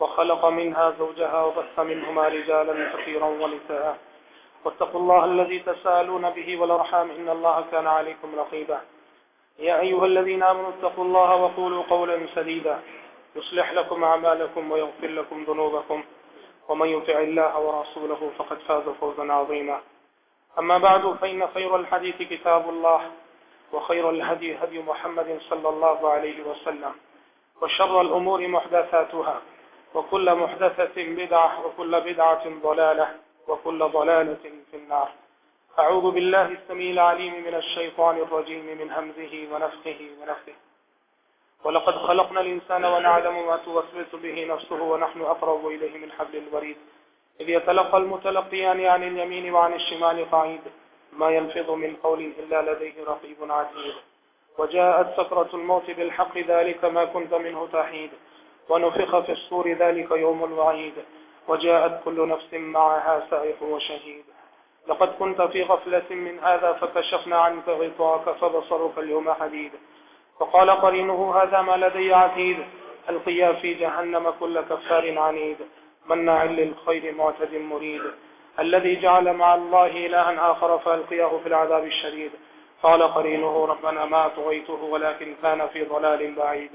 وخلق منها زوجها وبث منهما رجالا كثيرا ونساء. واتقوا الله الذي تسالون به والأرحام إن الله كان عليكم رقيبا. يا أيها الذين آمنوا اتقوا الله وقولوا قولا سديدا. يصلح لكم أعمالكم ويغفر لكم ذنوبكم. ومن يطع الله ورسوله فقد فاز فوزا عظيما. أما بعد، فإن خير الحديث كتاب الله وخير الهدي هدي محمد صلى الله عليه وسلم. وشر الأمور محدثاتها. وكل محدثة بدعة وكل بدعة ضلالة وكل ضلالة في النار. أعوذ بالله السميع العليم من الشيطان الرجيم من همزه ونفخه ونفخه. ولقد خلقنا الإنسان ونعلم ما توسوس به نفسه ونحن أقرب إليه من حبل الوريد. إذ يتلقى المتلقيان عن اليمين وعن الشمال قعيد. ما ينفض من قول إلا لديه رقيب عتيد. وجاءت سكرة الموت بالحق ذلك ما كنت منه تحيد. ونفخ في الصور ذلك يوم الوعيد. وجاءت كل نفس معها سائق وشهيد. لقد كنت في غفلة من هذا فكشفنا عنك غطاك فبصرك اليوم حديد. فقال قرينه، هذا ما لدي عتيد. القيا في جهنم كل كفار عنيد. مناع للخير معتد مريد. الذي جعل مع الله إلها آخر فألقياه في العذاب الشديد. قال قرينه، ربنا ما طغيته ولكن كان في ضلال بعيد.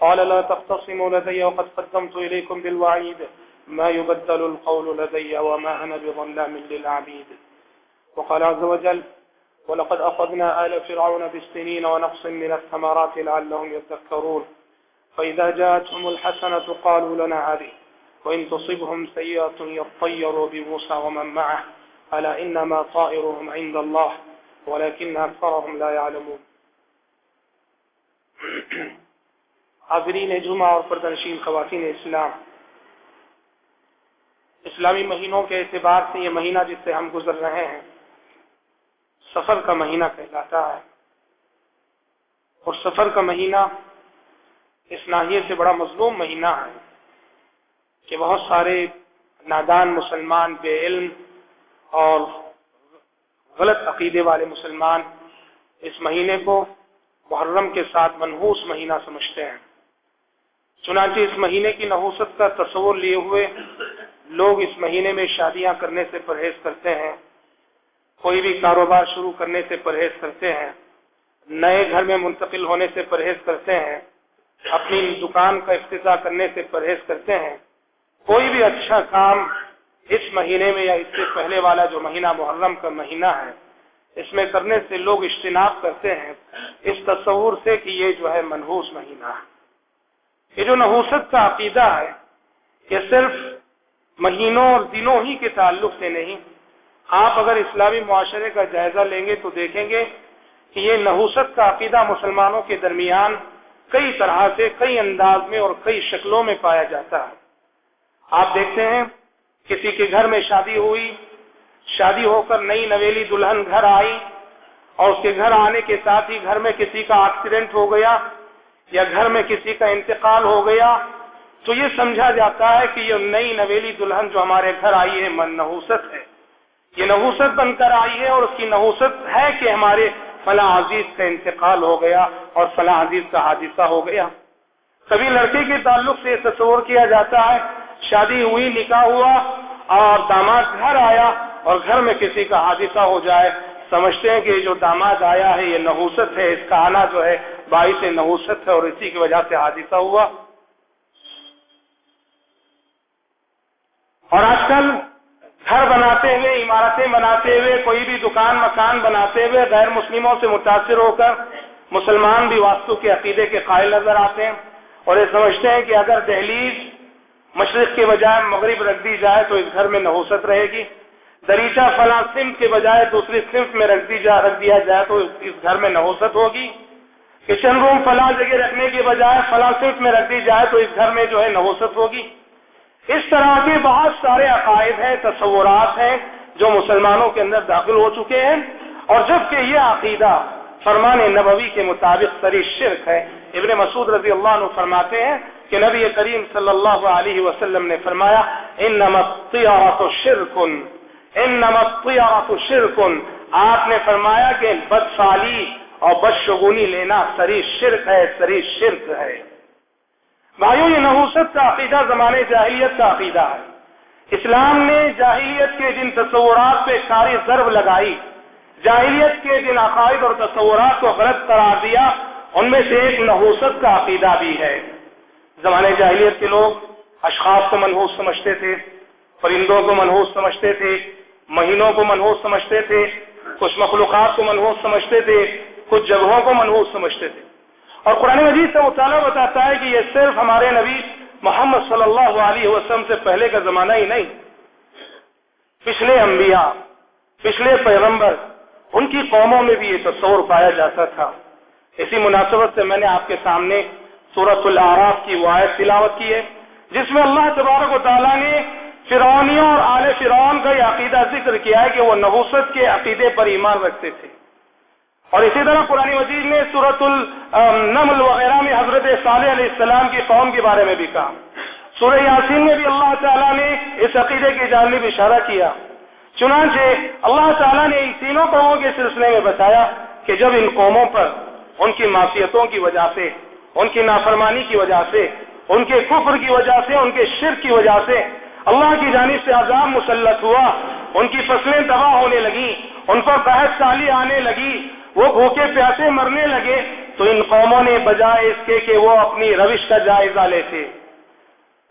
قال لا تختصموا لدي وقد قدمت إليكم بالوعيد. ما يبدل القول لدي وما أنا بظلام للعبيد. وقال عز وجل ولقد أخذنا آل فرعون بالسنين ونقص من الثمرات لعلهم يذكرون. فإذا جاءتهم الحسنة قالوا لنا هذه. وإن تصبهم سيئة يطيروا بموسى ومن معه. ألا إنما طائرهم عند الله. ولكن أكثرهم لا يعلمون. حاضرین جمعہ اور پردنشین خواتین اسلام۔ اسلامی مہینوں کے اعتبار سے یہ مہینہ جس سے ہم گزر رہے ہیں، سفر کا مہینہ کہلاتا ہے۔ اور سفر کا مہینہ اس ناحیے سے بڑا مظلوم مہینہ ہے کہ بہت سارے نادان مسلمان بے علم اور غلط عقیدے والے مسلمان اس مہینے کو محرم کے ساتھ منحوس مہینہ سمجھتے ہیں۔ چنانچہ اس مہینے کی نحوست کا تصور لیے ہوئے لوگ اس مہینے میں شادیاں کرنے سے پرہیز کرتے ہیں، کوئی بھی کاروبار شروع کرنے سے پرہیز کرتے ہیں، نئے گھر میں منتقل ہونے سے پرہیز کرتے ہیں، اپنی دکان کا افتتاح کرنے سے پرہیز کرتے ہیں۔ کوئی بھی اچھا کام اس مہینے میں یا اس سے پہلے والا جو مہینہ محرم کا مہینہ ہے، اس میں کرنے سے لوگ اجتناب کرتے ہیں۔ اس تصور سے کہ یہ جو ہے منحوس مہینہ ہے۔ یہ جو نحوست کا عقیدہ ہے یہ صرف مہینوں اور دنوں ہی کے تعلق سے نہیں، آپ اگر اسلامی معاشرے کا جائزہ لیں گے تو دیکھیں گے کہ یہ نحوست کا عقیدہ مسلمانوں کے درمیان کئی طرح سے، کئی انداز میں اور کئی شکلوں میں پایا جاتا ہے۔ آپ دیکھتے ہیں، کسی کے گھر میں شادی ہوئی، شادی ہو کر نئی نویلی دلہن گھر آئی اور اس کے گھر آنے کے ساتھ ہی گھر میں کسی کا ایکسیڈنٹ ہو گیا یا گھر میں کسی کا انتقال ہو گیا، تو یہ سمجھا جاتا ہے کہ یہ نئی نویلی دلہن جو ہمارے گھر آئی ہے، من نحوست ہے۔ یہ نحوست بن کر آئی ہے اور اس کی نحوست ہے کہ ہمارے فلاں عزیز کا انتقال ہو گیا اور فلاں عزیز کا حادثہ ہو گیا۔ سبھی لڑکے کے تعلق سے یہ تصور کیا جاتا ہے، شادی ہوئی، نکاح ہوا اور داماد گھر آیا اور گھر میں کسی کا حادثہ ہو جائے سمجھتے ہیں کہ جو داماد آیا ہے، یہ نحوست ہے، اس کا آنا جو ہے باعث نحوست ہے اور اسی کی وجہ سے حادثہ ہوا۔ اور آج کل گھر بناتے ہوئے، عمارتیں بناتے ہوئے، کوئی بھی دکان، مکان بناتے ہوئے غیر مسلموں سے متاثر ہو کر مسلمان بھی واستو کے عقیدے کے قائل نظر آتے ہیں۔ اور یہ سمجھتے ہیں کہ اگر دہلیز مشرق کے بجائے مغرب رکھ دی جائے تو اس گھر میں نحوست رہے گی۔ دریچہ فلاں سمت کے بجائے دوسری سمت میں رکھ دی جا رکھ دیا جائے تو اس گھر میں نحوست ہوگی۔ کچن روم فلاں جگہ رکھنے کی بجائے فلاں صرف میں رکھ دی جائے تو اس گھر میں جو ہے نوسط ہوگی۔ اس طرح کے بہت سارے عقائد ہیں، تصورات ہیں جو مسلمانوں کے اندر داخل ہو چکے ہیں۔ اور جبکہ یہ عقیدہ فرمان نبوی کے مطابق سری شرک ہے، ابن مسعود رضی اللہ عنہ فرماتے ہیں کہ نبی کریم صلی اللہ علیہ وسلم نے فرمایا ان نمت شرکن ان نمت شرکن آپ نے فرمایا کہ بد سالی اور بدشگونی لینا سری شرک ہے، سری شرک ہے۔ بھائیو یہ نحوست کا عقیدہ، زمانے جاہلیت کا عقیدہ ہے۔ اسلام نے جاہلیت کے جن تصورات پہ ساری ضرب لگائی۔ جاہلیت کے جن عقائد اور تصورات کو غلط قرار دیا۔ ان میں سے ایک نحوست کا عقیدہ بھی ہے۔ زمانے جاہلیت کے لوگ اشخاص کو منحوس سمجھتے تھے، پرندوں کو منحوس سمجھتے تھے۔ مہینوں کو منحوس سمجھتے تھے، کچھ مخلوقات کو منحوس سمجھتے تھے، کچھ جگہوں کو منحوس سمجھتے تھے۔ اور قرآن مجید سے مطالعہ بتاتا ہے کہ یہ صرف ہمارے نبی محمد صلی اللہ علیہ وسلم سے پہلے کا زمانہ ہی نہیں۔ پچھلے انبیاء، پچھلے پیغمبر، ان کی قوموں میں بھی یہ تصور پایا جاتا تھا۔ اسی مناسبت سے میں نے آپ کے سامنے صورت العراف کی آیت تلاوت کی ہے، جس میں اللہ تبارک و تعالیٰ نے فرونیوں اور آل فرعون کا یہ عقیدہ ذکر کیا ہے کہ وہ نحوست کے عقیدے پر ایمان رکھتے تھے۔ اور اسی طرح قرآن مجید نے صورت النمل وغیرہ میں حضرت صالح علیہ السلام کی قوم کے بارے میں بھی کہا۔ سورہ یاسین میں بھی اللہ تعالیٰ نے اس عقیدے کی جانب اشارہ کیا۔ چنانچہ اللہ تعالیٰ نے ان تینوں قوموں کے سلسلے میں بتایا کہ جب ان قوموں پر ان کی معافیتوں کی وجہ سے، ان کی نافرمانی کی وجہ سے، ان کے کفر کی وجہ سے، ان کے شرک کی وجہ سے اللہ کی جانب سے عذاب مسلط ہوا، ان کی فصلیں تباہ ہونے لگی ان پر بحث سالی آنے لگی، وہ بھوکے پیاسے مرنے لگے، تو ان قوموں نے بجائے اس کے کہ وہ اپنی روش کا جائزہ لیتے۔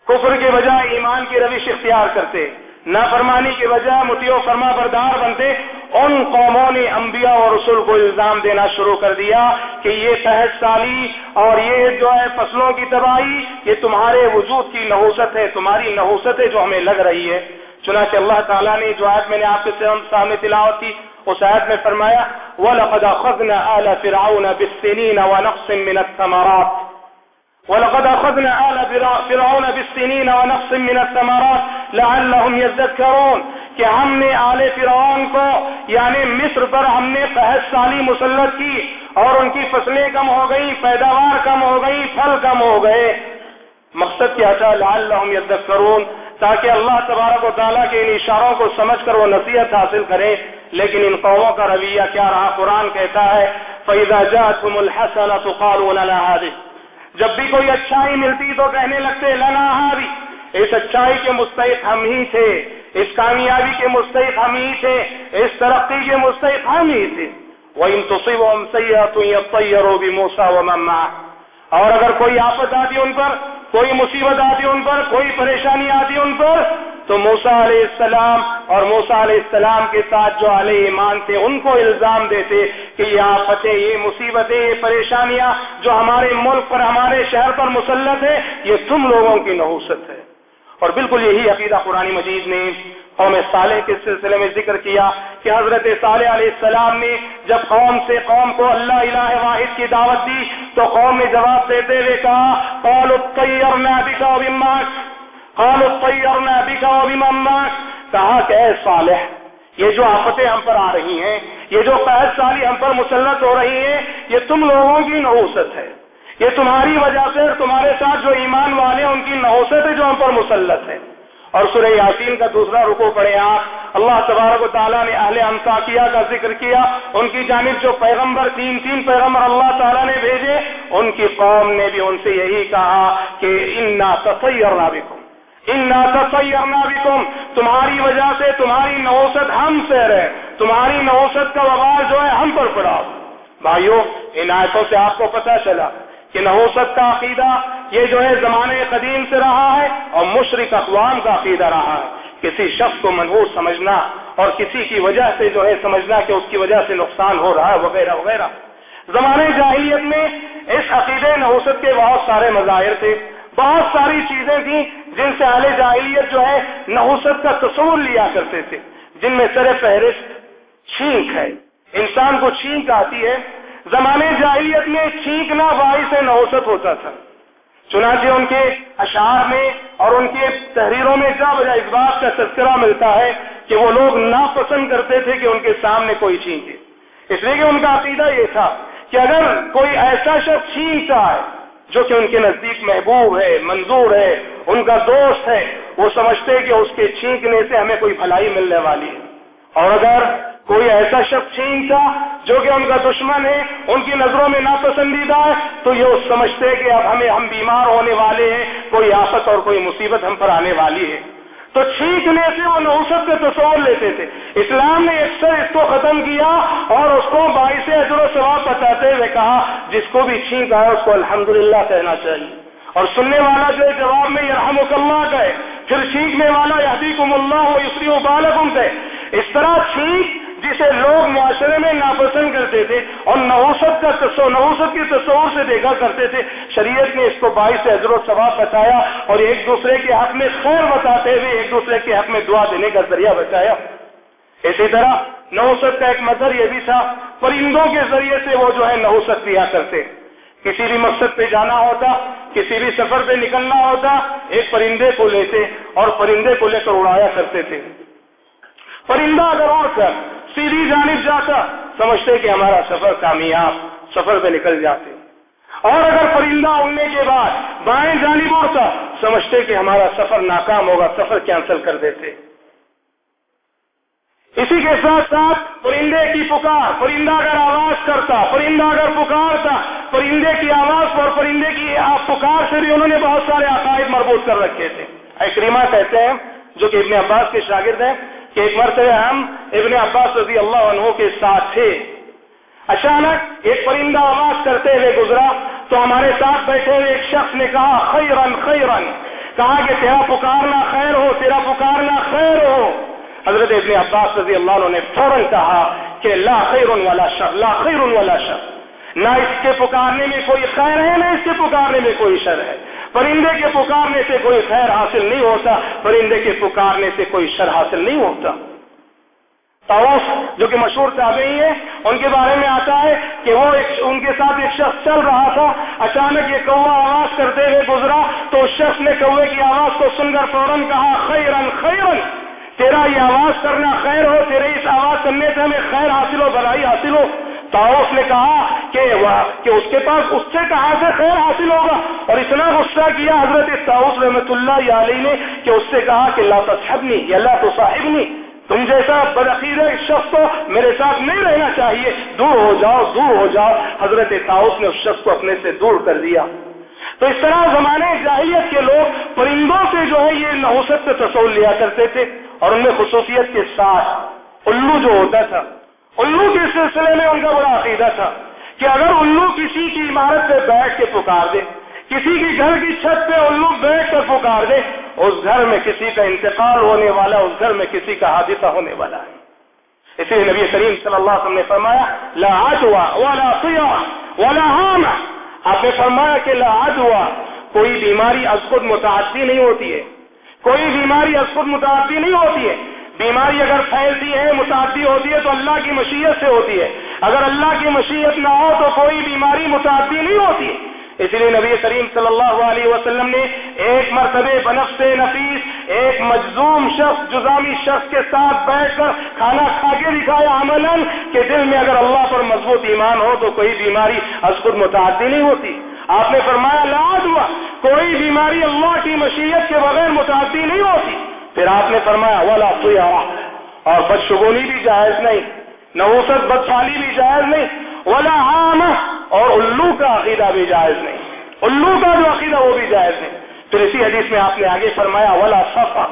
کفر کے بجائے ایمان کی روش اختیار کرتے۔ نافرمانی کی وجہ متیو فرما بردار بنتے ان قوموں نے انبیاء اور رسول کو الزام دینا شروع کر دیا کہ یہ تحت سالی اور یہ جو ہے فصلوں کی تباہی، یہ تمہارے وجود کی نحوست ہے، تمہاری نحوست ہے جو ہمیں لگ رہی ہے۔ چنانچہ اللہ تعالیٰ نے جو آیت میں نے آپ کے سامنے تلاوت کی، اس آیت میں فرمایا، وَلَقَدْ أَخَذْنَا آلَ فِرْعَوْنَ بِالسِّنِينَ وَنَقْصٍ مِّنَ الثَّمَرَاتِ۔ وَلَقَدْ أَخَذْنَا آلَ فِرْعَوْنَ بِالسِّنِينَ وَنَقْصٍ مِّنَ الثَّمَرَاتِ۔ لَعَلَّهُمْ يَذَّكَّرُونَ، کہ ہم نے آل فرعون کو یعنی مصر پر ہم نے قحط سالی مسلط کی، اور ان کی فصلیں کم ہو گئی پیداوار کم ہو گئی پھل کم ہو گئے۔ مقصد کیا تھا؟ لعلہم یذکرون تاکہ اللہ تبارک و تعالیٰ کے ان اشاروں کو سمجھ کر وہ نصیحت حاصل کریں۔ لیکن ان قوموں کا رویہ کیا رہا؟ قرآن کہتا ہے فیضا جاتم الحسن جب بھی کوئی اچھائی ملتی تو کہنے لگتے، لنا ہاری اس اچھائی کے مستحق ہم ہی تھے، اس کامیابی کے مستحق ہم ہی تھے، اس ترقی کے مستحق ہم ہی تھے۔ وہ ان تصویر سیاح تو بھی موسا و مما اور اگر کوئی آفت آتی ان پر، کوئی مصیبت آتی ان پر، کوئی پریشانی آتی ان پر، تو موسا علیہ السلام اور موسا علیہ السلام کے ساتھ جو علیہ ایمان تھے، ان کو الزام دیتے کہ یہ آفتیں، یہ مصیبتیں، یہ پریشانیاں جو ہمارے ملک پر، ہمارے شہر پر مسلط ہے یہ تم لوگوں کی نحوست ہے۔ اور بالکل یہی عقیدہ قرآن مجید نے قوم صالح کے سلسلے میں ذکر کیا کہ حضرت صالح علیہ السلام نے جب قوم سے قوم کو اللہ الہ واحد کی دعوت دی تو قوم نے جواب دیتے ہوئے کہا، قالوا طيرنا بك وبماك قالوا طيرنا بك وبماك کہا کہ اے صالح، یہ جو آفتیں ہم پر آ رہی ہیں، یہ جو قحط سالی ہم پر مسلط ہو رہی ہیں، یہ تم لوگوں کی نحوست ہے۔ یہ تمہاری وجہ سے اور تمہارے ساتھ جو ایمان والے ہیں، ان کی نحوست ہے جو ہم پر مسلط ہے۔ اور سورہ یاسین کا دوسرا رکو پڑے آپ۔ اللہ تبارک و تعالیٰ نے اہل امساکیہ کا ذکر کیا۔ ان کی جانب جو پیغمبر تین تین پیغمبر اللہ تعالیٰ نے بھیجے، ان کی قوم نے بھی ان سے یہی کہا کہ انا تصور نابکم انا تصور نابکم تمہاری وجہ سے تمہاری نوسط ہم سے رہے تمہاری نوسط کا وبار جو ہے، ہم پر پڑا۔ بھائیوں ان آیتوں سے آپ کو پتہ چلا۔ کہ نحوست کا عقیدہ، یہ جو ہے زمانے قدیم سے رہا ہے اور مشرق اقوام کا عقیدہ رہا ہے۔ کسی شخص کو منحوس سمجھنا اور کسی کی وجہ سے جو ہے سمجھنا کہ اس کی وجہ سے نقصان ہو رہا ہے وغیرہ وغیرہ۔ زمانے جاہلیت میں اس عقیدے نحوست کے بہت سارے مظاہر تھے۔ بہت ساری چیزیں تھیں جن سے اہل جاہلیت جو ہے نحوست کا تصور لیا کرتے تھے۔ جن میں سر فہرست چھینک ہے۔ انسان کو چھینک آتی ہے۔ زمانے جاہلیت میں چھینکنا باعث نوسط ہوتا تھا۔ چنانچہ ان کے اشعار میں اور ان کے تحریروں میں جب اس بات کا تذکرہ ملتا ہے کہ وہ لوگ ناپسند کرتے تھے کہ ان کے سامنے کوئی چھینکے۔ اس لیے کہ ان کا عقیدہ یہ تھا کہ اگر کوئی ایسا شخص چھینکتا ہے جو کہ ان کے نزدیک محبوب ہے، منظور ہے، ان کا دوست ہے، وہ سمجھتے کہ اس کے چھینکنے سے ہمیں کوئی بھلائی ملنے والی ہے۔ اور اگر کوئی ایسا شخص چھینکتا جو کہ ان کا دشمن ہے، ان کی نظروں میں ناپسندیدہ ہے، تو یہ سمجھتے کہ اب ہمیں ہم بیمار ہونے والے ہیں، کوئی آفت اور کوئی مصیبت ہم پر آنے والی ہے۔ تو چھینکنے سے وہ نوسط کے تصور لیتے تھے۔ اسلام نے اکثر اس کو ختم کیا اور اس کو باعث اجر و ثواب بتاتے ہوئے کہا، جس کو بھی چھینک آئے اس کو الحمدللہ کہنا چاہیے۔ اور سننے والا جو جواب میں یرحم اللہ کہے پھر چھینکنے والا یادیکم اللہ ہو اسری و بالکم کہے اس طرح چھینک جسے لوگ معاشرے میں ناپسند کرتے تھے اور نوسط کا تصور نوسط کے تصور سے دیکھا کرتے تھے، شریعت نے اس کو باعث حضر و ثواب بتایا اور ایک دوسرے کے حق میں خیر بتاتے ہوئے ایک دوسرے کے حق میں دعا دینے کا ذریعہ بتایا۔ اسی طرح نوسط کا ایک مظہر یہ بھی تھا، پرندوں کے ذریعے سے وہ جو ہے نوسط دیا کرتے۔ کسی بھی مقصد پہ جانا ہوتا، کسی بھی سفر پہ نکلنا ہوتا، ایک پرندے کو لیتے اور پرندے کو لے کر اڑایا کرتے تھے۔ پرندہ اگر اڑ کر سیدھی جانب جاتا، سمجھتے کہ ہمارا سفر کامیاب، سفر پہ نکل جاتے۔ اور اگر پرندہ اڑنے کے بعد بائیں جانب اڑتا سمجھتے کہ ہمارا سفر ناکام ہوگا، سفر کینسل کر دیتے۔ اسی کے ساتھ ساتھ پرندے کی پکار، پرندہ اگر آواز کرتا، پرندہ اگر پکارتا، پرندے کی آواز اور پرندے کی پکار سے بھی انہوں نے بہت سارے عقائد مربوط کر رکھے تھے۔ اکریما کہتے ہیں، جو کہ ابن عباس کے شاگرد ہیں کہ ایک مرتبہ ہم ابن عباس رضی اللہ عنہ کے ساتھ تھے۔ اچانک ایک پرندہ آواز کرتے ہوئے گزرا تو ہمارے ساتھ بیٹھے ہوئے ایک شخص نے کہا خیرن خیرن کہا کہ، تیرا پکارنا خیر ہو، تیرا پکارنا خیر ہو۔ حضرت ابن عباس رضی اللہ عنہ نے فوراً کہا کہ، لا خیر والا شر، لا خیر والا شر۔ نہ اس کے پکارنے میں کوئی خیر ہے، نہ اس کے پکارنے میں کوئی شر ہے۔ پرندے کے پکارنے سے کوئی خیر حاصل نہیں ہوتا، پرندے کے پکارنے سے کوئی شر حاصل نہیں ہوتا۔ توف جو کہ مشہور تابعی ہے ان کے بارے میں آتا ہے کہ وہ ایک، ان کے ساتھ ایک شخص چل رہا تھا، اچانک یہ کوا آواز کرتے ہوئے گزرا، تو اس شخص نے کوے کی آواز کو سن کر فوراً کہا خیرن خیرن تیرا یہ آواز کرنا خیر ہو، تیرے اس آواز کرنے سے ہمیں خیر حاصل ہو، بھلائی حاصل ہو۔ تاؤس نے کہا کہ کہ اس کے پاس اس سے کہاں سے خیر حاصل ہوگا؟ اور اتنا غصہ کیا حضرت تاؤس رحمت اللہ علیہ نے کہ اس سے کہا کہ لا تصحبنی یا لا تصاحبنی، تم جیسا بدعقید شخص کو میرے ساتھ نہیں رہنا چاہیے، دور ہو جاؤ، دور ہو جاؤ، حضرت تاؤس نے اس شخص کو اپنے سے دور کر دیا۔ تو اس طرح زمانے جاہلیت کے لوگ پرندوں سے جو ہے یہ نحوست سے تصور لیا کرتے تھے اور ان میں خصوصیت کے ساتھ، الو جو ہوتا تھا، الو کے سلسلے میں ان کا بڑا عقیدہ تھا۔ کہ اگر الو کسی کی عمارت پہ بیٹھ کے پکار دے، کسی کی گھر کی چھت پہ الو بیٹھ کر پکار دے، اس گھر میں کسی کا انتقال ہونے والا، اس گھر میں کسی کا حادثہ ہونے والا ہے۔ اسی لیے نبی کریم صلی اللہ علیہ وسلم نے فرمایا، لا عدوا ولا صیع ولا حام آپ نے فرمایا کہ لا عدوا کوئی بیماری از خود متعدی نہیں ہوتی ہے۔ کوئی بیماری از خود متعدی نہیں ہوتی ہے۔ بیماری اگر پھیلتی ہے، متعدی ہوتی ہے، تو اللہ کی مشیت سے ہوتی ہے۔ اگر اللہ کی مشیت نہ ہو تو کوئی بیماری متعدی نہیں ہوتی۔ اس لیے نبی کریم صلی اللہ علیہ وسلم نے ایک مرتبہ بنفس نفیس، ایک مجزوم شخص، جزامی شخص کے ساتھ بیٹھ کر کھانا کھا کے دکھایا عمل کہ دل میں اگر اللہ پر مضبوط ایمان ہو تو کوئی بیماری از خود متعدی نہیں ہوتی۔ آپ نے فرمایا لاد ہوا کوئی بیماری اللہ کی مشیت کے بغیر متعدی نہیں ہوتی۔ پھر آپ نے فرمایا والا سیا اور بدشگونی بھی جائز نہیں۔ نوسط بدفالی بھی جائز نہیں، ولا عام اور الو کا عقیدہ بھی جائز نہیں۔ الو کا جو عقیدہ وہ بھی جائز نہیں۔ پھر اسی حدیث میں آپ نے آگے فرمایا، ولا سفر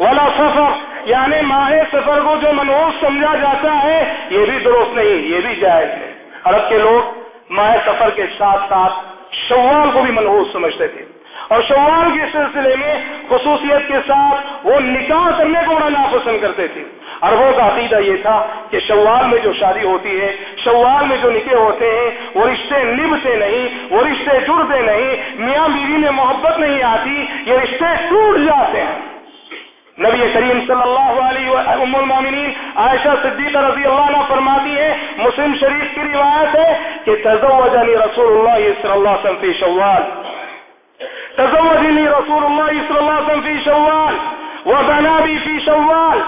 ولا سفر یعنی ماہ سفر کو جو منوس سمجھا جاتا ہے، یہ بھی درست نہیں، یہ بھی جائز نہیں۔ عرب کے لوگ ماہ سفر کے ساتھ ساتھ شوال کو بھی منحوس سمجھتے تھے۔ اور شوال کے سلسلے میں خصوصیت کے ساتھ وہ نکاح کرنے کو بڑا ناپسند کرتے تھے۔ اربوں کا عقیدہ یہ تھا کہ شوال میں جو شادی ہوتی ہے، شوال میں جو نکے ہوتے ہیں، وہ رشتے نبھتے نہیں، وہ رشتے جڑتے نہیں، میاں بیوی میں محبت نہیں آتی، یہ رشتے ٹوٹ جاتے ہیں۔ نبی کریم صلی اللہ علیہ ام المومنین عائشہ صدیقہ رضی اللہ عنہ فرماتی ہے مسلم شریف کی روایت ہے کہ تزوجنی رسول اللہ صلی اللہ علیہ وسلم فی شوال۔ تزوجنی رسول اللہ صلی اللہ علیہ وسلم فی شوال۔ وبنا بی فی شوال۔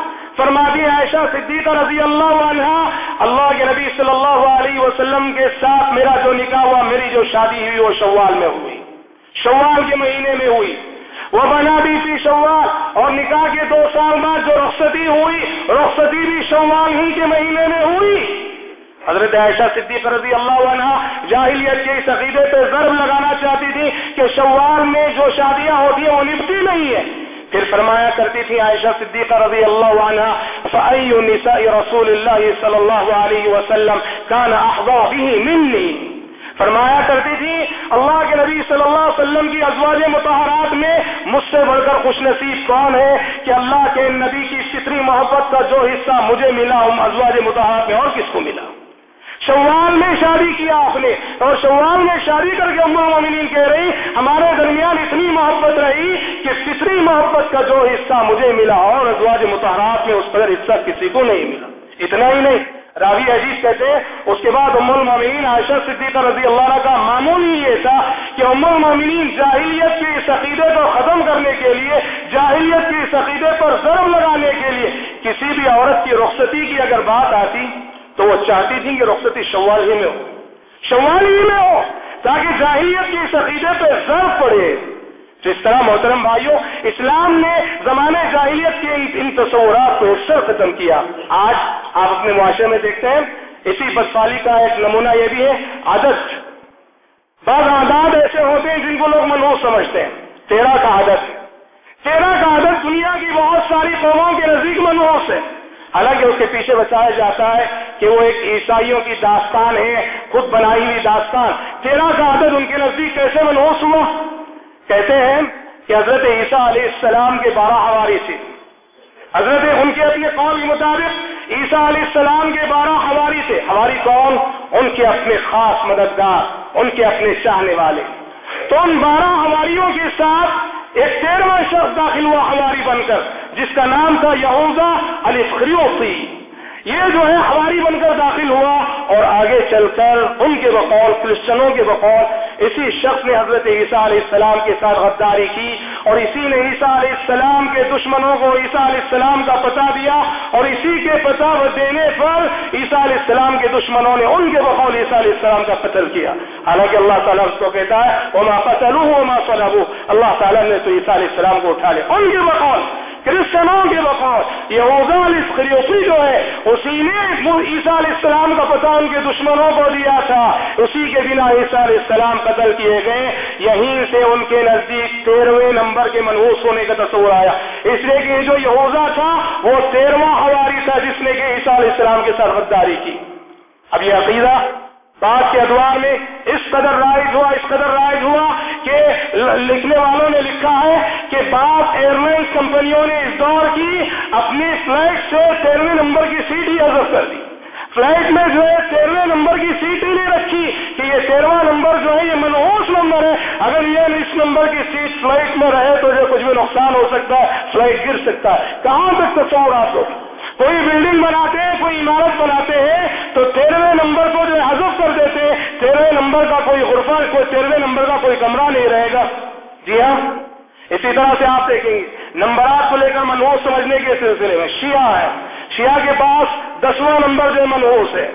فرماتی عائشہ صدیقہ رضی اللہ عنہ اللہ کے نبی صلی اللہ علیہ وسلم کے ساتھ میرا جو نکاح ہوا، میری جو شادی ہوئی، وہ شوال میں ہوئی۔ شوال کے مہینے میں ہوئی۔ وہ بنا بھی تھی شوال۔ اور نکاح کے دو سال بعد جو رخصتی ہوئی، رخصتی بھی شوال ہی کے مہینے میں ہوئی۔ حضرت عائشہ صدیق رضی اللہ عنہ جاہلیت کے اس عقیدے پہ ضرب لگانا چاہتی تھی کہ شوال میں جو شادیاں ہوتی ہیں، وہ نبتی نہیں ہے پھر فرمایا کرتی تھی عائشہ صدیقہ رضی اللہ عنہ، فأي نساء رسول اللہ صلی اللہ علیہ وسلم كان احضا به منی فرمایا کرتی تھی، اللہ کے نبی صلی اللہ علیہ وسلم کی ازواج متحرات میں مجھ سے بڑھ کر خوش نصیب کون ہے کہ اللہ کے نبی کی فطری محبت کا جو حصہ مجھے ملا ہوں ازواج متحرات میں اور کس کو ملا؟ شوال میں شادی کیا آپ نے اور شوال میں شادی کر کے امر مومنین کہہ رہی، ہمارے درمیان اتنی محبت رہی کہ فطری محبت کا جو حصہ مجھے ملا اور ازواج متحرات میں اس پر حصہ کسی کو نہیں ملا۔ اتنا ہی نہیں۔ راوی عزیز کہتے ہیں، اس کے بعد ام المومنین عائشہ صدیقہ رضی اللہ عنہ کا معمول ہی یہ تھا کہ ام المومنین جاہلیت کے اس عقیدے کو ختم کرنے کے لیے، جاہلیت کے اس عقیدے پر ضرب لگانے کے لیے کسی بھی عورت کی رخصتی کی اگر بات آتی تو وہ چاہتی تھی کہ رخصتی شوال ہی میں ہو۔ شوال ہی میں ہو، تاکہ جاہلیت کے اس عقیدے پہ ضرب پڑے۔ تو اس طرح محترم بھائیوں اسلام نے زمانے جاہلیت کے ان تصورات کو اکثر ختم کیا۔ آج آپ اپنے معاشرے میں دیکھتے ہیں، اسی بدفالی کا ایک نمونہ یہ بھی ہے عادت بعض عادات ایسے ہوتے ہیں جن کو لوگ منوس سمجھتے ہیں۔ تیرہ کا عادت تیرہ کا عادت دنیا کی بہت ساری قوموں کے نزدیک منوس ہے۔ حالانکہ اس کے پیچھے بچایا جاتا ہے کہ وہ ایک عیسائیوں کی داستان ہے، خود بنائی ہوئی داستان۔ تیرہ کا عادت ان کے نزدیک کیسے منوس ہوا؟ کہتے ہیں کہ حضرت عیسیٰ علیہ السلام کے بارہ ہواری تھے حضرت ان کے اپنے قول کے مطابق عیسیٰ علیہ السلام کے بارہ ہواری تھے ہماری کون؟ ان کے اپنے خاص مددگار، ان کے اپنے چاہنے والے۔ تو ان بارہ ہماریوں کے ساتھ ایک تیرواں شخص داخل ہوا ہماری بن کر۔ جس کا نام تھا یہوزا علی یہ جو ہے ہماری بن کر داخل ہوا اور آگے چل کر ان کے بقول، کرسچنوں کے بقول، اسی شخص نے حضرت عیسیٰ علیہ السلام کے ساتھ غداری کی اور اسی نے عیسیٰ علیہ السلام کے دشمنوں کو عیسیٰ علیہ السلام کا پتہ دیا اور اسی کے پتہ دینے پر عیسیٰ علیہ السلام کے دشمنوں نے ان کے بقول عیسیٰ علیہ السلام کا قتل کیا۔ حالانکہ اللہ تعالیٰ اس کو کہتا ہے وہ ماں قتل ہوں ماں اللہ تعالیٰ نے تو عیسیٰ علیہ السلام کو اٹھا لیا۔ ان کے بقول کرسچنوں کے وقت یہ خریوسی جو ہے، اسی نے عیسیٰ علیہ السلام کا پتہ ان کے دشمنوں کو دیا تھا۔ اسی کے بنا عیسیٰ علیہ السلام قتل کیے گئے۔ یہیں سے ان کے نزدیک تیرہویں نمبر کے منحوس ہونے کا تصور آیا۔ اس لیے کہ جو یہوزا تھا، وہ تیرواں ہواری تھا جس نے کہ عیسیٰ علیہ السلام کے ساتھ غداری کی۔ اب یہ عقیدہ بعد کے ادوار میں اس قدر رائج ہوا، اس قدر رائج ہوا کہ لکھنے والوں نے لکھا ہے کہ بعض ایئر لائنس کمپنیوں نے اس دور کی اپنی فلائٹ سے تیرہویں نمبر کی سیٹ ہی حضرت کر دی۔ فلائٹ میں جو ہے تیرہویں نمبر کی سیٹ ہی نہیں رکھی کہ یہ تیرواں نمبر جو ہے یہ منہوس نمبر ہے۔ اگر یہ اس نمبر کی سیٹ فلائٹ میں رہے تو جو کچھ بھی نقصان ہو سکتا ہے، فلائٹ گر سکتا ہے۔ کہاں تک تصور آپ لوگ کوئی بلڈنگ بناتے ہیں، کوئی عمارت بناتے ہیں، تو تیرہویں نمبر کو جو حذف کر دیتے تیرہویں نمبر کا کوئی غرفہ کوئی تیرہویں نمبر کا کوئی کمرہ نہیں رہے گا۔ جی ہاں اسی طرح سے آپ دیکھیں گے۔ نمبرات کو لے کر منہوس سمجھنے کے سلسلے میں شیعہ ہے۔ شیعہ کے پاس دسواں نمبر جو منہوس ہے۔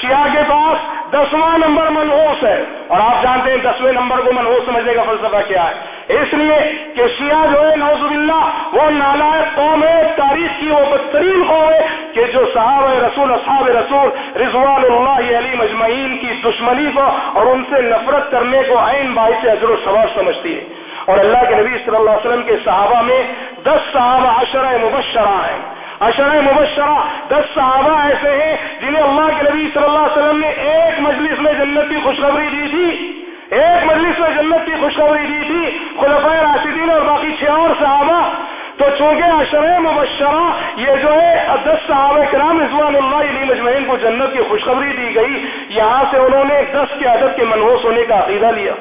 شیعہ کے پاس دسواں نمبر منحوس ہے۔ اور آپ جانتے ہیں دسویں نمبر کو منحوس سمجھنے کا فلسفہ کیا ہے۔ اس لیے کہ شیعہ جو ہے نوز اللہ وہ نالائق قوم ہے تاریخ کی وہ بدترین قوم ہے کہ جو صحابہ رسول، اصحاب رسول، رضوان اللہ علی مجمعین کی دشمنی کو اور ان سے نفرت کرنے کو عین باعث اجر و ثواب سمجھتی ہے۔ اور اللہ کے نبی صلی اللہ علیہ وسلم کے صحابہ میں دس صحابہ عشرہ مبشرہ ہیں۔ اشر مبشرہ، دس صحابہ ایسے ہیں جنہیں اللہ کے نبی صلی اللہ علیہ وسلم نے ایک مجلس میں جنت کی خوشخبری دی تھی۔ ایک مجلس میں جنت کی خوشخبری دی تھی۔ خلفۂ راشدین اور باقی چھ اور صحابہ۔ تو چونکہ اشر مبشرہ، یہ جو ہے، دس صحابہ کرام رضوان اللہ علی مجمعین کو جنت کی خوشخبری دی گئی، یہاں سے انہوں نے دس کے عدد کے منحوس ہونے کا عقیدہ لیا۔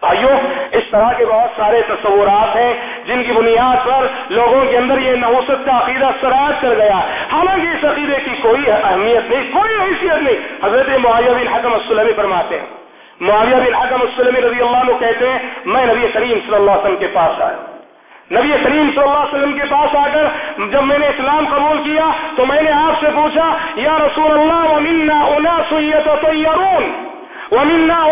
بھائیوں اس طرح کے بہت سارے تصورات ہیں۔ جن کی بنیاد پر لوگوں کے اندر یہ نوسط کا عقیدہ سراج کر گیا۔ حالانکہ اس عقیدے کی کوئی اہمیت نہیں، کوئی حیثیت نہیں۔ حضرت معاویہ بن حکم السلمی فرماتے ہیں۔ معاویہ بن حکم السلمی رضی اللہ عنہ کہتے ہیں، میں نبی کریم صلی اللہ علیہ وسلم کے پاس آیا۔ نبی کریم صلی اللہ علیہ وسلم کے پاس آ کر جب میں نے اسلام قبول کیا تو میں نے آپ سے پوچھا، یا رسول اللہ ومنا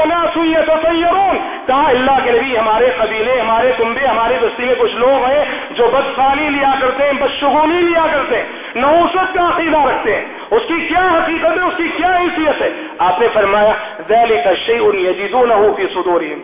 کہا اللہ کے نبی ہمارے قبیلے، ہمارے کنبے ہماری بستی میں کچھ لوگ ہیں جو بدفالی لیا کرتے ہیں، بدشگونی لیا کرتے ہیں نوسط کا عقیدہ رکھتے ہیں۔ اس کی کیا حقیقت ہے؟ اس کی کیا حیثیت ہے؟ آپ نے فرمایا، ذلك شيء يجدونه في صدورهم۔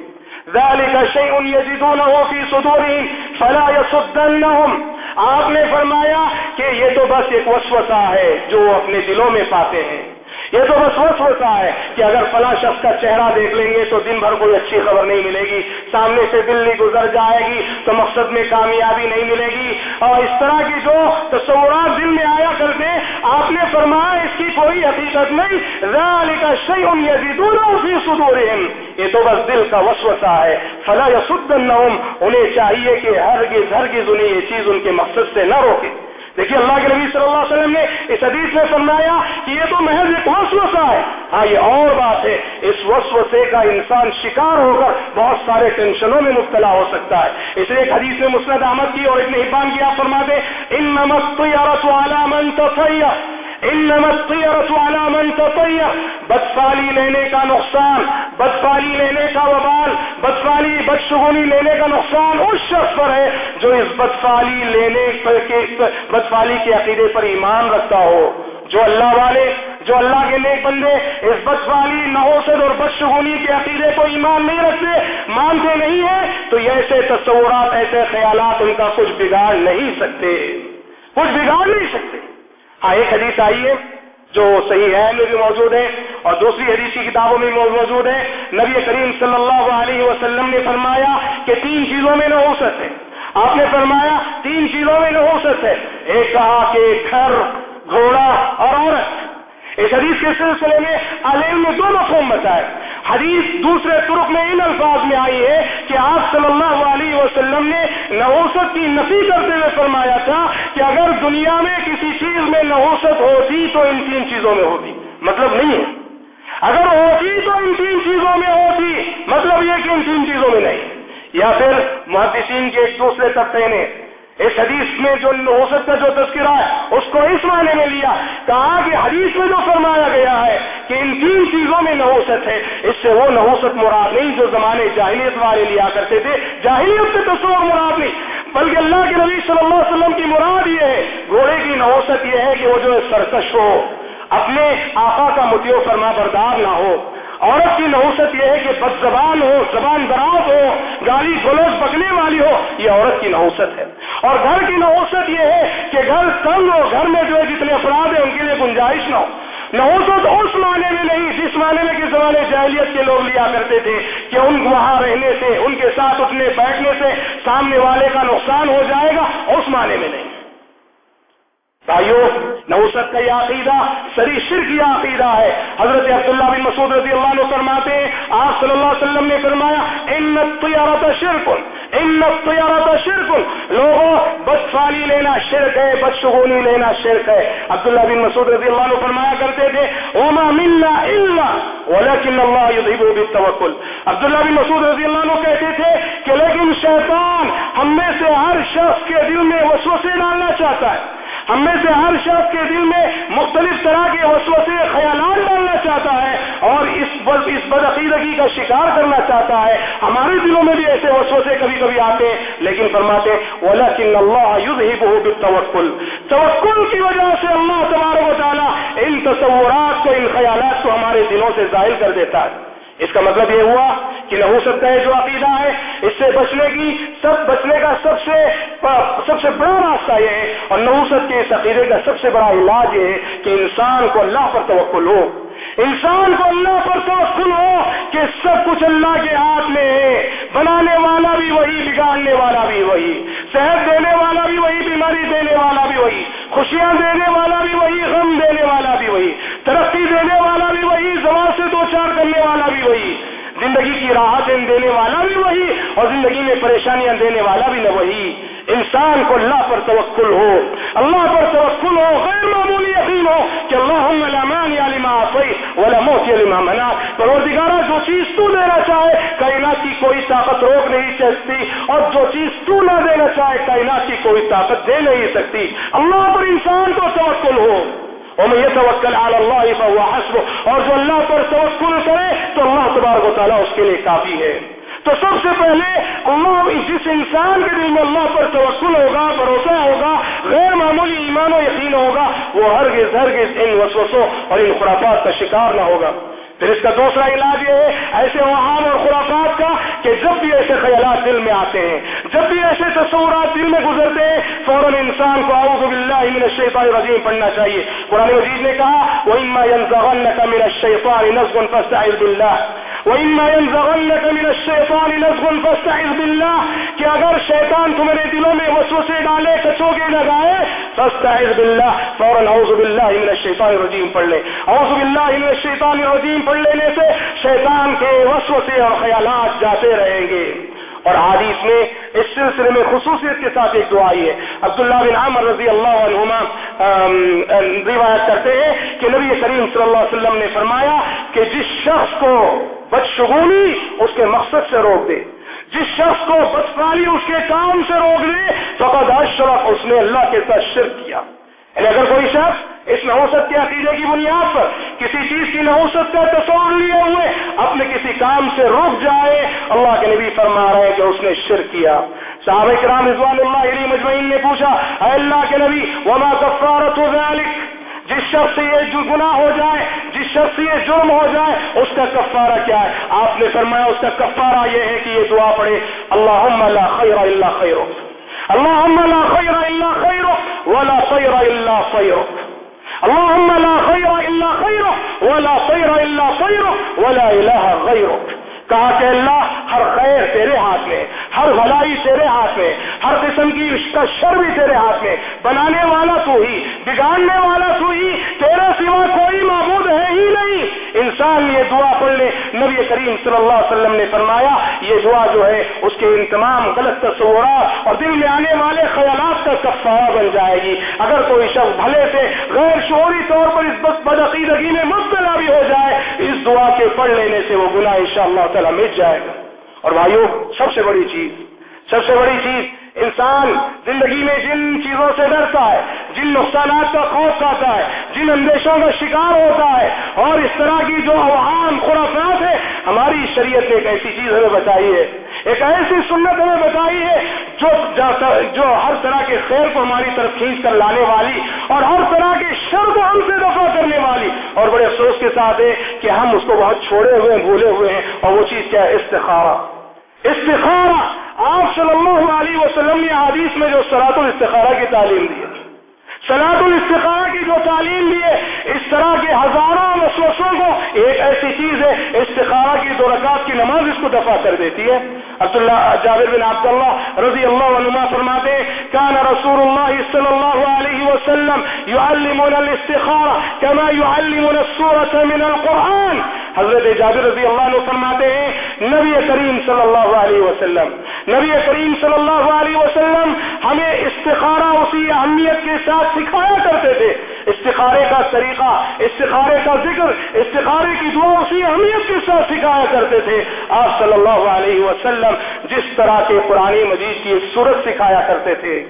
ذلك شيء يجدونه في صدورهم۔ فلا يصدنهم۔ آپ نے فرمایا کہ یہ تو بس ایک وسوسہ ہے جو اپنے دلوں میں پاتے ہیں۔ یہ تو بس وس ہوتا ہے کہ اگر فلاں شخص کا چہرہ دیکھ لیں گے تو دن بھر کوئی اچھی خبر نہیں ملے گی۔ سامنے سے دلی گزر جائے گی تو مقصد میں کامیابی نہیں ملے گی۔ اور اس طرح کی جو تصورات دل میں آیا کرتے آپ نے فرمایا اس کی کوئی حقیقت نہیں۔ ذالک شیء یزیدون فی صدورہم۔ یہ تو بس دل کا وسوسہ ہے۔ فلا یصدنہم، انہیں چاہیے کہ ہرگز ہرگز انہیں یہ چیز ان کے مقصد سے نہ روکے۔ دیکھیے اللہ کے نبی صلی اللہ علیہ وسلم نے اس حدیث میں فرمایا کہ یہ تو محض ایک وسوسہ ہے۔ ہاں یہ اور بات ہے، اس وسوسے کا انسان شکار ہو کر بہت سارے ٹینشنوں میں مبتلا ہو سکتا ہے۔ اس لیے ایک حدیث میں مسند احمد کی اور ابن حبان کی آپ فرما دیں ان نمک تو یا رسو عالم انما الطيرة على من تطيع بدفالی لینے کا نقصان بدفالی لینے کا وبال بدفالی بدشگونی لینے کا نقصان اس شخص پر ہے جو اس بدفالی لینے کے بدفالی کے عقیدے پر ایمان رکھتا ہو، جو اللہ والے، جو اللہ کے نیک بندے اس بدفالی نحوست اور بدشگونی کے عقیدے کو ایمان نہیں رکھتے، مانتے نہیں ہیں، تو ایسے تصورات، ایسے خیالات ان کا کچھ بگاڑ نہیں سکتے۔ کچھ بگاڑ نہیں سکتے۔ ہاں، ایک حدیث آئی ہے جو صحیح ہے میں بھی موجود ہے، اور دوسری حدیث کی کتابوں میں موجود ہے۔ نبی کریم صلی اللہ علیہ وسلم نے فرمایا کہ تین چیزوں میں نحوست ہے آپ نے فرمایا تین چیزوں میں نحوست ہے ایک کہا کہ گھر، گھوڑا اور عورت۔ اس حدیث کے سلسلے میں علم میں دو مفہوم بتائے۔ حدیث دوسرے ترک میں ان الفاظ میں آئی ہے کہ آپ صلی اللہ علیہ وسلم نے نحوست کی نفی کرتے ہوئے فرمایا تھا کہ اگر دنیا میں کسی چیز میں نحوست ہوتی تو ان تین چیزوں میں ہوتی۔ مطلب نہیں ہے۔ اگر ہوتی تو ان تین چیزوں میں ہوتی۔ مطلب یہ کہ ان تین چیزوں میں نہیں۔ یا پھر محدثین کے ایک دوسرے طبقے نے اس حدیث میں جو نحوست کا جو تذکرہ ہے، اس کو اس معنی میں لیا، کہا کہ حدیث میں جو فرمایا گیا ہے کہ ان تین چیزوں میں نحوست ہے، اس سے وہ نحوست مراد نہیں جو زمانے جاہلیت والے لیا کرتے تھے۔ جاہلیت سے تصور مراد نہیں، بلکہ اللہ کے نبی صلی اللہ علیہ وسلم کی مراد یہ ہے، گھوڑے کی نحوست یہ ہے کہ وہ جو سرکش ہو، اپنے آقا کا متیو فرما بردار نہ ہو۔ عورت کی نحوست یہ ہے کہ بد زبان ہو، زبان دراز ہو، گالی گلوز پکنے والی ہو، یہ عورت کی نحوست ہے۔ اور گھر کی نحوست یہ ہے کہ گھر تنگ ہو، گھر میں جو ہے جتنے افراد ہیں ان کے لیے گنجائش نہ ہو۔ نحوست اس معنی میں نہیں، جس معنی میں کہ زمانے جاہلیت کے لوگ لیا کرتے تھے کہ ان وہاں رہنے سے، ان کے ساتھ اٹھنے، بیٹھنے سے سامنے والے کا نقصان ہو جائے گا، اس معنی میں نہیں۔ بھائیو نوسط کا یہ عقیدہ، سری شرک یہ عقیدہ ہے۔ حضرت عبداللہ بن مسعود رضی اللہ عنہ فرماتے ہیں، آپ صلی اللہ علیہ وسلم نے فرمایا، ان الطیارت شرک ان الطیارت شرک لوگوں بدفالی لینا شرک ہے بدشگونی لینا شرک ہے۔ عبداللہ بن مسعود رضی اللہ عنہ فرمایا کرتے تھے، وما منا الا ولكن الله يذهب بالتوکل. عبداللہ بن مسعود رضی اللہ عنہ کہتے تھے کہ لیکن شیطان ہم میں سے ہر شخص کے دل میں وسوسے ڈالنا چاہتا ہے۔ ہم میں سے ہر شخص کے دل میں مختلف طرح کے وسوسے، خیالات ڈالنا چاہتا ہے اور اس اس بدعقیدگی کا شکار کرنا چاہتا ہے۔ ہمارے دلوں میں بھی ایسے وسوسے کبھی کبھی آتے لیکن فرماتے ولیکن اللہ یذہبہ بالتوکل توکل کی وجہ سے اللہ تبارک و ان تصورات کو، ان خیالات کو ہمارے دلوں سے ظاہر کر دیتا ہے۔ اس کا مطلب یہ ہوا کہ نحوست کا جو عقیدہ ہے، اس سے بچنے کی، سب بچنے کا سب سے سب سے بڑا راستہ یہ ہے۔ اور نحوست کے اس عقیدے کا سب سے بڑا علاج یہ ہے کہ انسان کو اللہ پر توقع ہو۔ انسان کو اللہ پر توقل ہو کہ سب کچھ اللہ کے ہاتھ میں ہے بنانے والا بھی وہی بگاڑنے والا بھی وہی صحت دینے والا بھی وہی بیماری دینے والا بھی وہی خوشیاں دینے والا بھی وہی غم دینے والا بھی وہی ترقی دینے والا بھی وہی زبان سے دو چار کرنے والا بھی وہی زندگی کی راحتیں دینے والا بھی وہی اور زندگی میں پریشانیاں دینے والا بھی نہ وہی انسان کو اللہ پر توکل ہو، اللہ پر توکل ہو، غیر معمولی یقین ہو کہ اللہ یا لما ولا موت لما منا پروردگارہ، جو چیز تو دینا چاہے کائنات کی کوئی طاقت روک نہیں سکتی، اور جو چیز تو نہ دینا چاہے کائنات کی کوئی طاقت دے نہیں سکتی۔ اللہ پر انسان کو توکل ہو۔ اور میں یہ توکل اللہ فهو حسب اور جو اللہ پر توکل کرے، تو اللہ تبارک و تعالیٰ اس کے لیے کافی ہے۔ تو سب سے پہلے اللہ جس انسان کے دل میں اللہ پر توکل ہوگا، بھروسہ ہوگا، غیر معمولی ایمان و یقین ہوگا، وہ ہرگز ہرگز ان وسوسوں اور ان خرافات کا شکار نہ ہوگا۔ پھر اس کا دوسرا علاج یہ ہے، ایسے وہام اور خرافات کا کہ جب بھی ایسے خیالات دل میں آتے ہیں، جب بھی ایسے تصورات دل میں گزرتے ہیں، فوراً انسان کو اعوذ باللہ من الشیطان الرجیم پڑھنا چاہیے۔ قرآن مجید نے کہا، وَإِمَّا يَنزَغَنَّكَ مِنَ الشَّيْطَانِ نَزْغٌ فَاسْتَعِذْ بِاللَّهِ۔ وَإِمَّا يَنزَغَنَّكَ مِنَ الشَّيْطَانِ نَزْغٌ فَاسْتَعِذْ بِاللَّهِ۔ کہ اگر شیطان تمہارے دلوں میں وسوسے ڈالے، کچوگے لگائے فاستعذ باللہ فوراً اعوذ باللہ من الشیطان الرجیم پڑھ لے۔ اعوذ باللہ من الشیطان الرجیم پڑھ لینے سے شیطان کے وسوسے اور خیالات جاتے رہیں گے۔ اور حدیث میں اس سلسلے میں خصوصیت کے ساتھ ایک دعا ہے عبداللہ بن عامر رضی اللہ عنہما روایت کرتے ہیں کہ نبی کریم صلی اللہ علیہ وسلم نے فرمایا کہ جس شخص کو بدشگونی اس کے مقصد سے روک دے، جس شخص کو بدفالی اس کے کام سے روک دے فقط اشرف، اس نے اللہ کے ساتھ شرک کیا۔ یعنی اگر کوئی شخص اس نحوست کے عقیدے کی بنیاد پر کسی چیز کی نحوست کا تصور لیے ہوئے، اپنے کسی کام سے رک جائے، اللہ کے نبی فرما رہے کہ اس نے شرک کیا۔ صحابہ کرام رضوان اللہ علی مجمعین نے پوچھا، اے اللہ کے نبی، وما کفارت ذلك جس شخص سے یہ جو گناہ ہو جائے، جس شخص سے یہ جرم ہو جائے، اس کا کفارہ کیا ہے؟ آپ نے فرمایا، اس کا کفارہ یہ ہے کہ یہ دعا پڑھے، اللہم لا خیر الا خیر اللهم لا خير الا خيره ولا خير الا خیر اللهم لا خير الا خيره ولا خير الا خيره ولا الہ غيرك کہا کہ اللہ، ہر خیر تیرے ہاتھ میں ہر بھلائی تیرے ہاتھ میں اس کا شر بھی تیرے ہاتھ میں، بنانے والا تو ہی، بگاڑنے والا تو ہی، تیرے سوا کوئی معبود ہے ہی نہیں۔ انسان یہ دعا پڑھ لے۔ نبی کریم صلی اللہ علیہ وسلم نے فرمایا، یہ دعا جو ہے، اس کے ان تمام غلط تصورات اور دل میں آنے والے خیالات کا کفارہ بن جائے گی۔ اگر کوئی شخص بھلے سے غیر شعوری طور پر اس بدعقیدگی میں مبتلا بھی ہو جائے، اس دعا کے پڑھ لینے سے وہ گناہ ان شاء اللہ تعالیٰ مٹ جائے گا۔ اور بھائیوں سب سے بڑی چیز، سب سے بڑی چیز انسان زندگی میں جن چیزوں سے ڈرتا ہے، جن نقصانات کا خوف کھاتا ہے، جن اندیشوں کا شکار ہوتا ہے، اور اس طرح کی جو عوام، خرافات ہے ہماری شریعت نے ایک ایسی چیز ہمیں بتائی ہے، ایک ایسی سنت ہمیں بتائی ہے، جو جو ہر طرح کے خیر کو ہماری طرف کھینچ کر لانے والی، اور ہر طرح کے شر کو ہم سے دفاع کرنے والی، اور بڑے افسوس کے ساتھ ہے کہ ہم اس کو بہت چھوڑے ہوئے ہیں، بھولے ہوئے ہیں، اور وہ چیز کیا ہے؟ استخارہ استخارہ، آپ صلی اللہ علیہ وسلم نے حدیث میں جو سلاط الاستخارہ کی تعلیم دی ہے۔ سلاط الاستخارہ کی جو تعلیم دی ہے، اس طرح کے ہزاروں وسوسوں کو ایک ایسی چیز ہے، استخارہ کی دو رکعت کی نماز اس کو دفاع کر دیتی ہے۔ عبداللہ جابر بن عبداللہ رضی اللہ عنہ فرماتے کان رسول اللہ صلی اللہ علیہ وسلم يعلمنا الاستخارہ كما يعلمنا السورة من القرآن. حضرت جابر رضی اللہ عنہ فرماتے ہیں، نبی کریم صلی اللہ علیہ وسلم، نبی کریم صلی اللہ علیہ وسلم ہمیں استخارہ اسی اہمیت کے ساتھ سکھایا کرتے تھے۔ استخارے کا طریقہ، استخارے کا ذکر، استخارے کی دعا اسی اہمیت کے ساتھ سکھایا کرتے تھے۔ آپ صلی اللہ علیہ وسلم جس طرح کے پرانی مجید کی ایک صورت سکھایا کرتے تھے۔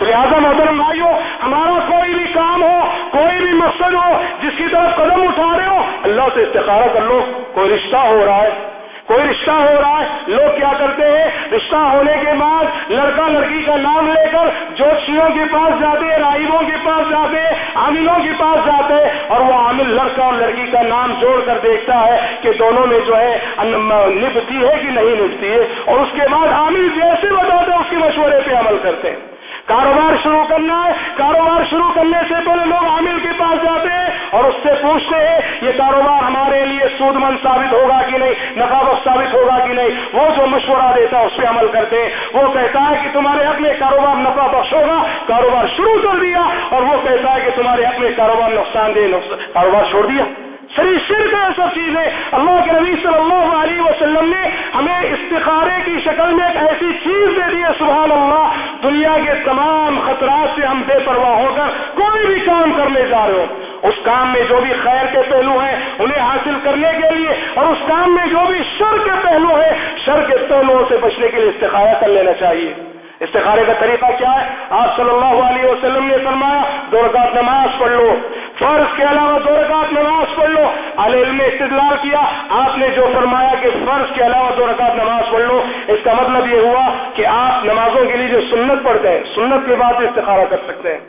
تو لہٰذا محترم بھائیو، ہمارا کوئی بھی کام ہو، کوئی بھی مقصد ہو، جس کی طرف قدم اٹھا رہے ہو، اللہ سے استخارہ کر لو، کوئی رشتہ ہو رہا ہے، کوئی رشتہ ہو رہا ہے، لوگ کیا کرتے ہیں؟ رشتہ ہونے کے بعد لڑکا لڑکی کا نام لے کر جوشیوں کے پاس جاتے راہبوں کے پاس جاتے، عاملوں کے پاس جاتے، اور وہ عامل لڑکا اور لڑکی کا نام جوڑ کر دیکھتا ہے کہ دونوں میں جو ہے نبھتی ہے کہ نہیں نبھتی ہے، اور اس کے بعد عامل جیسے بتاتے اس کے مشورے پہ عمل کرتے ہیں۔ کاروبار شروع کرنا ہے۔ کاروبار شروع کرنے سے پہلے لوگ عامل کے پاس جاتے ہیں اور اس سے پوچھتے ہیں، یہ کاروبار ہمارے لیے سود مند ثابت ہوگا کہ نہیں؟ نقابت ثابت ہوگا کہ نہیں؟ وہ جو مشورہ دیتا ہے، اس پہ عمل کرتے ہیں۔ وہ کہتا ہے کہ تمہارے حق میں کاروبار نفع بخش ہوگا۔ کاروبار شروع کر دیا اور وہ کہتا ہے کہ تمہارے حق میں کاروبار نقصان دے کاروبار چھوڑ دیا۔ سری شرک ہے سب چیزیں اللہ کے نبی صلی اللہ علیہ وسلم نے ہمیں استخارے کی شکل میں ایک ایسی چیز دے دی ہے سبحان اللہ دنیا کے تمام خطرات سے ہم بے پرواہ ہو کر کوئی بھی کام کرنے جا رہے ہو اس کام میں جو بھی خیر کے پہلو ہیں، انہیں حاصل کرنے کے لیے اور اس کام میں جو بھی شر کے پہلو ہیں، شر کے پہلوؤں سے بچنے کے لیے استخارہ کر لینا چاہیے۔ استخارے کا طریقہ کیا ہے؟ آپ صلی اللہ علیہ وسلم نے فرمایا، دو رکعت نماز پڑھ لو۔ فرض کے علاوہ دو رکعت لو علم نے استدلال کیا۔ آپ نے جو فرمایا کہ فرض کے علاوہ دو رکعت نماز پڑھ لو، اس کا مطلب یہ ہوا کہ آپ نمازوں کے لیے جو سنت پڑھتے ہیں، سنت کے بعد استخارہ کر سکتے ہیں۔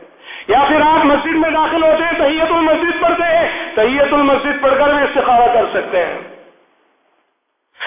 یا پھر آپ مسجد میں داخل ہوتے ہیں تحیت المسجد پڑھتے ہیں تحیت المسجد پڑھ کر بھی استخارہ کر سکتے ہیں۔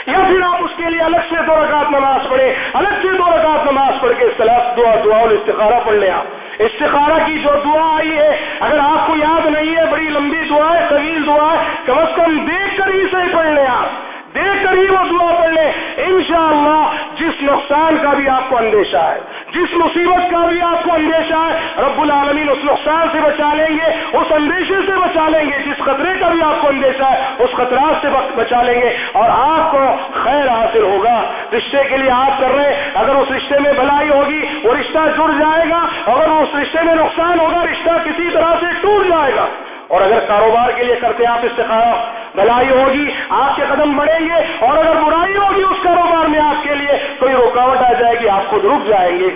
یا پھر آپ اس کے لیے الگ سے دو رکعت نماز پڑھے الگ سے دو رکعت نماز پڑھ کے سلاف دعا دعا استخارہ پڑھ لیں آپ۔ استخارہ کی جو دعا آئی ہے۔ اگر آپ کو یاد نہیں ہے، بڑی لمبی دعا ہے، طویل دعا ہے، کم از کم دیکھ کر ہی سے پڑھ لیں آپ۔ دیکھ کر ہی وہ دعا پڑھ لیں انشاءاللہ جس نقصان کا بھی آپ کو اندیشہ ہے، جس مصیبت کا بھی آپ کو اندیشہ ہے، رب العالمین اس نقصان سے بچا لیں گے، اس اندیشے سے بچا لیں گے، جس خطرے کا بھی آپ کو اندیشہ ہے، اس خطرات سے بچا لیں گے۔ اور آپ کو خیر حاصل ہوگا۔ رشتے کے لیے آپ کر رہے اگر اس رشتے میں بھلائی ہوگی، وہ رشتہ جڑ جائے گا۔ اگر اس رشتے میں نقصان ہوگا، رشتہ کسی طرح سے ٹوٹ جائے گا۔ اور اگر کاروبار کے لیے کرتے آپ استخارہ، بھلائی ہوگی، آپ کے قدم بڑھیں گے، اور اگر برائی ہوگی اس کاروبار میں آپ کے لیے کوئی رکاوٹ آ جائے گی، آپ خود رک جائیں گے۔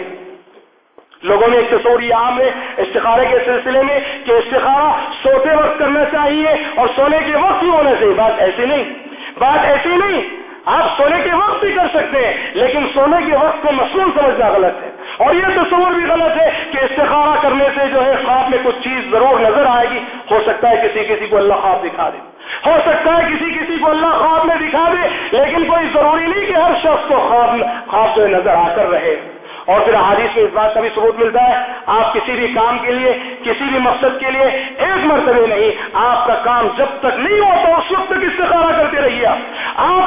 لوگوں میں ایک تصور یہ عام ہے استخارے کے سلسلے میں کہ استخارہ سوتے وقت کرنا چاہیے اور سونے کے وقت ہی ہونا چاہیے، بات ایسی نہیں۔ بات ایسی نہیں، آپ سونے کے وقت بھی کر سکتے ہیں، لیکن سونے کے وقت کو مصنوع سمجھنا غلط ہے۔ اور یہ تصور بھی غلط ہے کہ استخارہ کرنے سے جو ہے خواب میں کچھ چیز ضرور نظر آئے گی۔ ہو سکتا ہے کسی کسی کو اللہ خواب دکھا دے۔ ہو سکتا ہے کسی کسی کو اللہ خواب میں دکھا دے، لیکن کوئی ضروری نہیں کہ ہر شخص کو خواب خواب جو نظر آ کر رہے۔ اور پھر حادث میں اس بات کا بھی ثبوت ملتا ہے، آپ کسی بھی کام کے لیے، کسی بھی مقصد کے لیے ایک مرتبہ نہیں، آپ کا کام جب تک نہیں ہوتا، اس وقت تک استخارہ کرتے رہیے آپ۔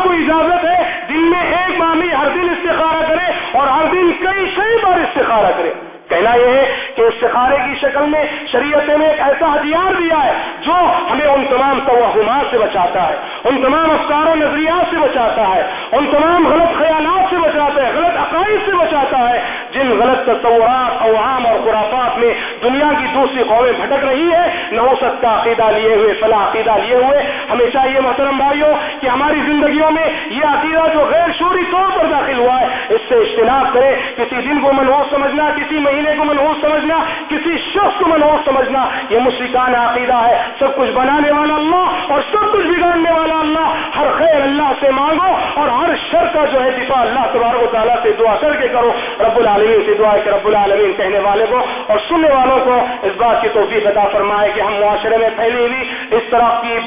کو اجازت ہے، دن میں ایک ماہ ہر دن استخارہ کرے اور ہر دن کئی کئی بار استخارہ کرے کہنا یہ ہے کہ استخارے کی شکل میں شریعت نے ایک ایسا ہتھیار دیا ہے جو ہمیں ان تمام توہمات سے بچاتا ہے، ان تمام افکار و نظریات سے بچاتا ہے، ان تمام غلط خیالات سے بچاتا ہے غلط عقائد سے بچاتا ہے جن غلط تصورات عوام اور خرافات میں دنیا کی دوسری قومیں بھٹک رہی ہے نوسط کا عقیدہ لیے ہوئے، فلاح عقیدہ لیے ہوئے۔ ہمیں چاہیے محترم بھائیوں کہ ہماری زندگیوں میں یہ عقیدہ جو غیر شوری طور پر داخل ہوا ہے، اس سے اجتناب کرے کسی دن کو منحوس سمجھنا، کسی مہینے کو منحوس سمجھنا، کسی شخص کو منحوس سمجھنا، یہ مشرکان عقیدہ ہے۔ سب کچھ بنانے والا اللہ اور سب کچھ بگاڑنے والا اللہ۔ ہر خیر اللہ سے مانگو اور ہر شر کا جو ہے دفاع اللہ تبارک و تعالیٰ سے دعا کر کے کرو۔ رب العالمین سے دعا کہ رب العالمین کہنے والے کو اور سننے والوں کو اس بات کی توفیق عطا فرمائے کہ ہم معاشرے میں پھیلی ہوئی اس طرح کی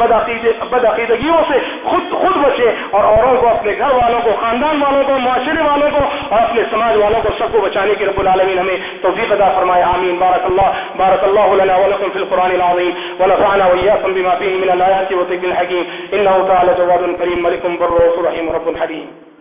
بدعقیدگیوں سے خود خود بچے اور اوروں کو، اپنے گھر والوں کو، خاندان والوں کو، معاشرے والوں کو اور اپنے سماج والوں کو سب کو بچانے کی رب العالمین ہمیں توفیق عطا فرمائے. آمین. بارک اللہ بارک اللہ لنا ولکم فی القرآن العظیم. ونفعنا وإياكم بما فيه من الآيات والذكر الحكيم إنه تعالى جواد كريم ملك بر رحيم رب حليم